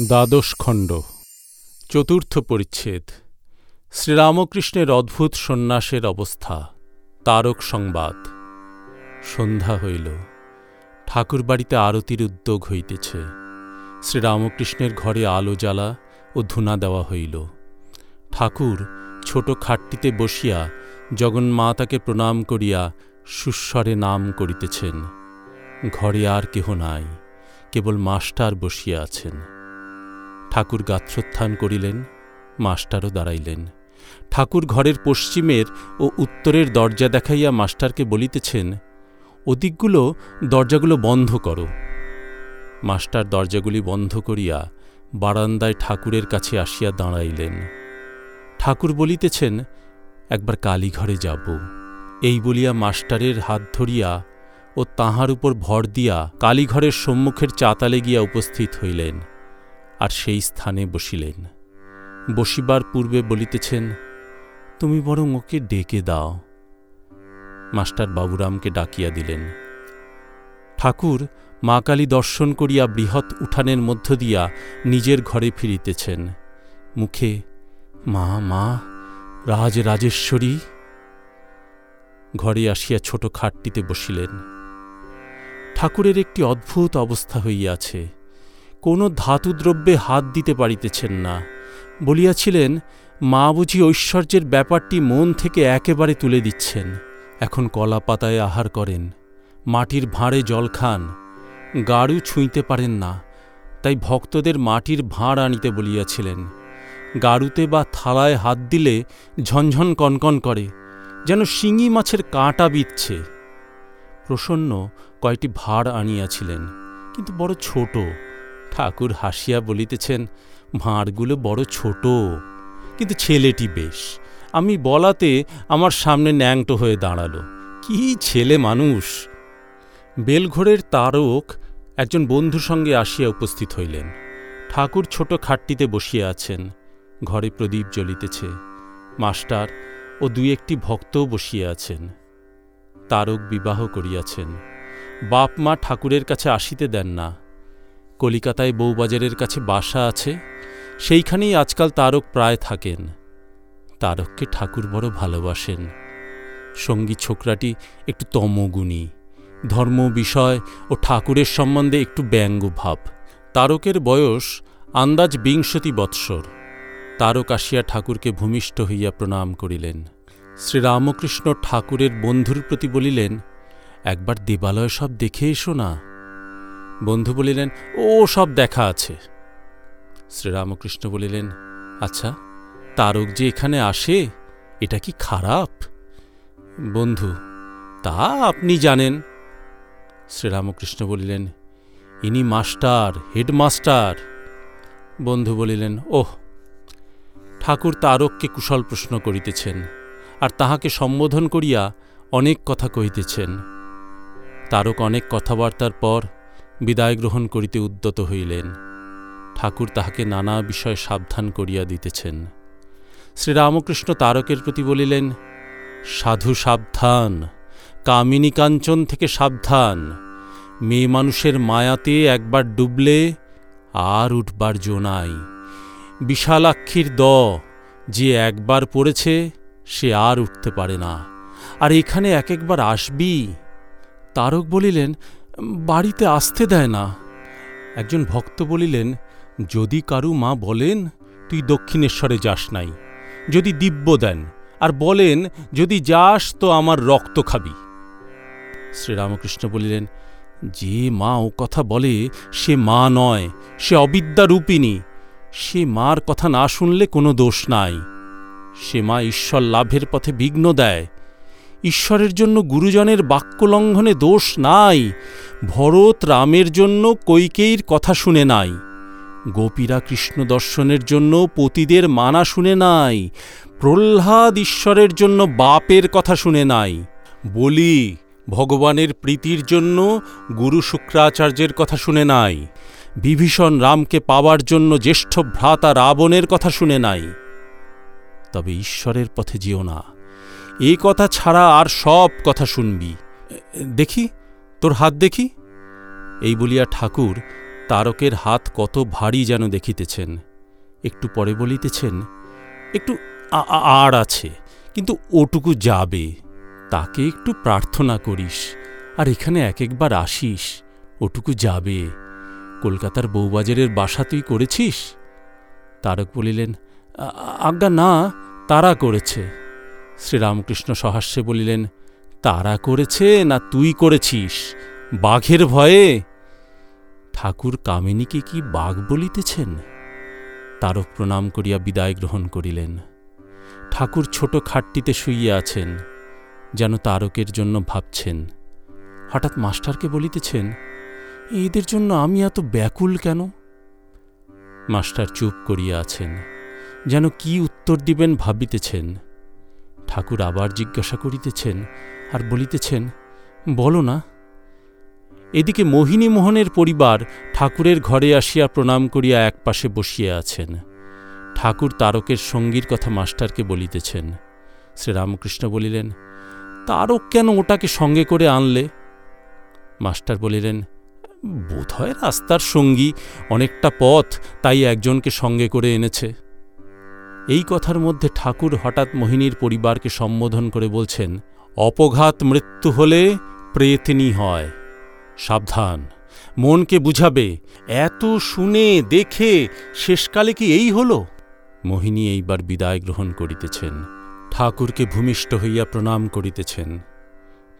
দ্বাদশ খণ্ড, চতুর্থ পরিচ্ছেদ, শ্রীরামকৃষ্ণের অদ্ভুত সন্ন্যাসের অবস্থা, তারক সংবাদ। সন্ধ্যা হইল, ঠাকুরবাড়িতে আরতির উদ্যোগ হইতেছে। শ্রীরামকৃষ্ণের ঘরে আলো জ্বালা ও ধুনা দেওয়া হইল। ঠাকুর ছোট খাটটিতে বসিয়া জগন্মাতাকে প্রণাম করিয়া সুস্বরে নাম করিতেছেন। ঘরে আর কেহ নাই, কেবল মাস্টার বসিয়া আছেন। ঠাকুর গাত্রোত্থান করিলেন, মাস্টারও দাঁড়াইলেন। ঠাকুর ঘরের পশ্চিমের ও উত্তরের দরজা দেখাইয়া মাস্টারকে বলিতেছেন ওদিকগুলো দরজাগুলো বন্ধ করো। মাস্টার দরজাগুলি বন্ধ করিয়া বারান্দায় ঠাকুরের কাছে আসিয়া দাঁড়াইলেন। ঠাকুর বলিতেছেন, একবার কালীঘরে যাব। এই বলিয়া মাস্টারের হাত ধরিয়া ও তাহার উপর ভর দিয়া কালীঘরের সম্মুখের চাতালে গিয়া উপস্থিত হইলেন। আর সেই স্থানে বসিলেন। বসিবার পূর্বে বলিতেছেন, তুমি বরং ওকে ডেকে দাও। মাস্টার বাবুরামকে ডাকিয়া দিলেন, ঠাকুর, মা কালী দর্শন করিয়া বৃহৎ উঠানের মধ্য দিয়া নিজের ঘরে ফিরিতেছেন। মুখে, মা মা, রাজ রাজেশ্বরী? ঘরে আসিয়া ছোট খাটটিতে বসিলেন। ঠাকুরের একটি অদ্ভুত অবস্থা হইয়াছে। কোনো ধাতুদ্রব্যে হাত দিতে পারিতেছেন না। বলিয়াছিলেন, মা বুঝি ঐশ্বর্যের ব্যাপারটি মন থেকে একেবারে তুলে দিচ্ছেন। এখন কলা পাতায় আহার করেন, মাটির ভাঁড়ে জল খান, গাড়ু ছুঁইতে পারেন না। তাই ভক্তদের মাটির ভাঁড় আনিতে বলিয়াছিলেন, গাড়ুতে বা থালায় হাত দিলে ঝনঝন কনকন করে, যেন শিঙি মাছের কাঁটা বিচ্ছে প্রসন্ন কয়টি ভাঁড় আনিয়াছিলেন, কিন্তু বড় ছোট। ঠাকুর হাসিয়া বলিতেছেন ভাঁড়গুলো বড় ছোট, কিন্তু ছেলেটি বেশ। আমি বলাতে আমার সামনে ন্যাংটো হয়ে দাঁড়াল। কি ছেলে মানুষ? বেলঘোরের তারক একজন বন্ধুর সঙ্গে আসিয়া উপস্থিত হইলেন। ঠাকুর ছোট খাটটিতে বসিয়া আছেন। ঘরে প্রদীপ জ্বলিতেছে। মাস্টার ও দুই একটি ভক্তও বসিয়া আছেন। তারক বিবাহ করিয়াছেন। বাপ মা ঠাকুরের কাছে আসিতে দেন না। কলিকাতায় বউবাজারের কাছে বাসা আছে, সেইখানেই আজকাল তারক প্রায় থাকেন। তারককে ঠাকুর বড় ভালোবাসেন। সঙ্গী ছোকরাটি একটু তমগুণী। ধর্ম, বিষয় ও ঠাকুরের সম্বন্ধে একটু ব্যঙ্গ ভাব তারকের বয়স আন্দাজ বিংশতি বৎসর। তারক আসিয়া ঠাকুরকে ভূমিষ্ঠ হইয়া প্রণাম করিলেন। শ্রীরামকৃষ্ণ ঠাকুরের বন্ধুর প্রতি বলিলেন, একবার দেবালয় সব দেখে এসো না। বন্ধু বলিলেন, ও, সব দেখা আছে। শ্রীরামকৃষ্ণ বলিলেন আচ্ছা তারক যে এখানে আসে, এটা কি খারাপ? বন্ধু, তা আপনি জানেন। শ্রীরামকৃষ্ণ বলিলেন, ইনি মাস্টার, হেডমাস্টার। বন্ধু বলিলেন, ওহ, ঠাকুর তারককে কুশল প্রশ্ন করিতেছেন, আর তাহাকে সম্বোধন করিয়া অনেক কথা কহিতেছেন। তারক অনেক কথাবার্তার পর বিদায় গ্রহণ করিতে উদ্যত হইলেন। ঠাকুর তাহাকে নানা বিষয় সাবধান করিয়া দিতেছেন। শ্রীরামকৃষ্ণ তারকের প্রতি বলিলেন, সাধু সাবধান, কামিনী কাঞ্চন থেকে সাবধান। মেয়ে মানুষের মায়াতে একবার ডুবলে আর উঠবার জো নাই। বিশালাক্ষীর দ, যে একবার পড়েছে, সে আর উঠতে পারে না। আর এখানে এক একবার আসবি? তারক বলিলেন বাড়িতে আসতে দেয় না। একজন ভক্ত বলিলেন, যদি কারু মা বলেন, তুই দক্ষিণেশ্বরে যাস নাই। যদি দিব্য দেন, আর বলেন, যদি যাস, তো আমার রক্ত খাবি। শ্রীরামকৃষ্ণ বলিলেন, যে মা ও কথা বলে, সে মা নয়, সে অবিদ্যা অবিদ্যারূপিণী সে মার কথা না শুনলে কোনো দোষ নাই। সে মা ঈশ্বর লাভের পথে বিঘ্ন দেয় ঈশ্বরের জন্য গুরুজনের বাক্য লঙ্ঘনে দোষ নাই, ভরত রামের জন্য কৈকেয়ীর কথা শুনে নাই, গোপীরা কৃষ্ণ দর্শনের জন্য পতিদের মানা শুনে নাই, প্রহ্লাদ ঈশ্বরের জন্য বাপের কথা শুনে নাই, বলি ভগবানের প্রীতির জন্য গুরু শুক্রাচার্যের কথা শুনে নাই, বিভীষণ রামকে পাওয়ার জন্য জ্যেষ্ঠ ভ্রাতা রাবণের কথা শুনে নাই। তবে ঈশ্বরের পথে যেও না। এ কথা ছাড়া আর সব কথা শুনবি। দেখি, তোর হাত দেখি? এই বলিয়া ঠাকুর তারকের হাত কত ভারী যেন দেখিতেছেন। একটু পরে বলিতেছেন, একটু আর আছে, কিন্তু ওটুকু যাবে। তাকে একটু প্রার্থনা করিস, আর এখানে এক একবার আসিস, ওটুকু যাবে। কলকাতার বউবাজারের বাসা তুই করেছিস? তারক বলিলেন "আ- আ- আজ্ঞা না, তারা করেছে। শ্রীরামকৃষ্ণ সহাস্যে বলিলেন, তারা করেছে না তুই করেছিস? বাঘের ভয়ে? ঠাকুর কামিনীকে কি বাঘ বলিতেছেন? তারক প্রণাম করিয়া বিদায় গ্রহণ করিলেন। ঠাকুর ছোট খাটটিতে শুইয়া আছেন, যেন তারকের জন্য ভাবছেন। হঠাৎ মাস্টারকে বলিতেছেন, এদের জন্য আমি এত ব্যাকুল কেন? মাস্টার চুপ করিয়া আছেন, যেন কি উত্তর দিবেন ভাবিতেছেন। ঠাকুর আবার জিজ্ঞাসা করিতেছেন আর বলিতেছেন, বলো না। এদিকে মোহিনী মোহনের পরিবার ঠাকুরের ঘরে আসিয়া প্রণাম করিয়া একপাশে বসিয়া আছেন। ঠাকুর তারকের সঙ্গীর কথা মাস্টারকে বলিতেছেন। শ্রীরামকৃষ্ণ বলিলেন, তারক কেন ওটাকে সঙ্গে করে আনলে? মাস্টার বলিলেন, বোধহয় রাস্তার সঙ্গী অনেকটা পথ তাই একজনকে সঙ্গে করে এনেছে। এই কথার মধ্যে ঠাকুর হঠাৎ মোহিনীর পরিবারকে সম্বোধন করে বলছেন, অপঘাত মৃত্যু হলে প্রেতনি হয়। সাবধান। মনকে বুঝাবে। এত শুনে দেখে শেষকালে কি এই হলো? মোহিনী এইবার বিদায় গ্রহণ করিতেছেন। ঠাকুরকে ভূমিষ্ঠ হইয়া প্রণাম করিতেছেন।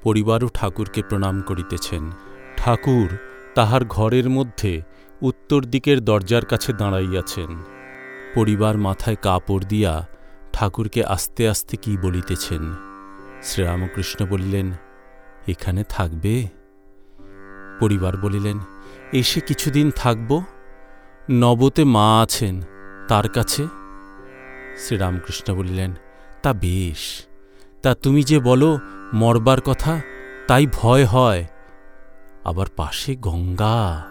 পরিবারও ঠাকুরকে প্রণাম করিতেছেন। ঠাকুর তাহার ঘরের মধ্যে উত্তর দিকের দরজার কাছে দাঁড়াইয়াছেন। পরিবার মাথায় কাপড় দিয়া ঠাকুরকে আস্তে আস্তে কি বলিতেছেন? শ্রীরামকৃষ্ণ বলিলেন, এখানে থাকবে? পরিবার বলিলেন, এসে কিছুদিন থাকব। নবতে মা আছেন, তার কাছে? শ্রীরামকৃষ্ণ বলিলেন, তা বেশ। তা তুমি যে বলো মরবার কথা, তাই ভয় হয়। আবার পাশে গঙ্গা।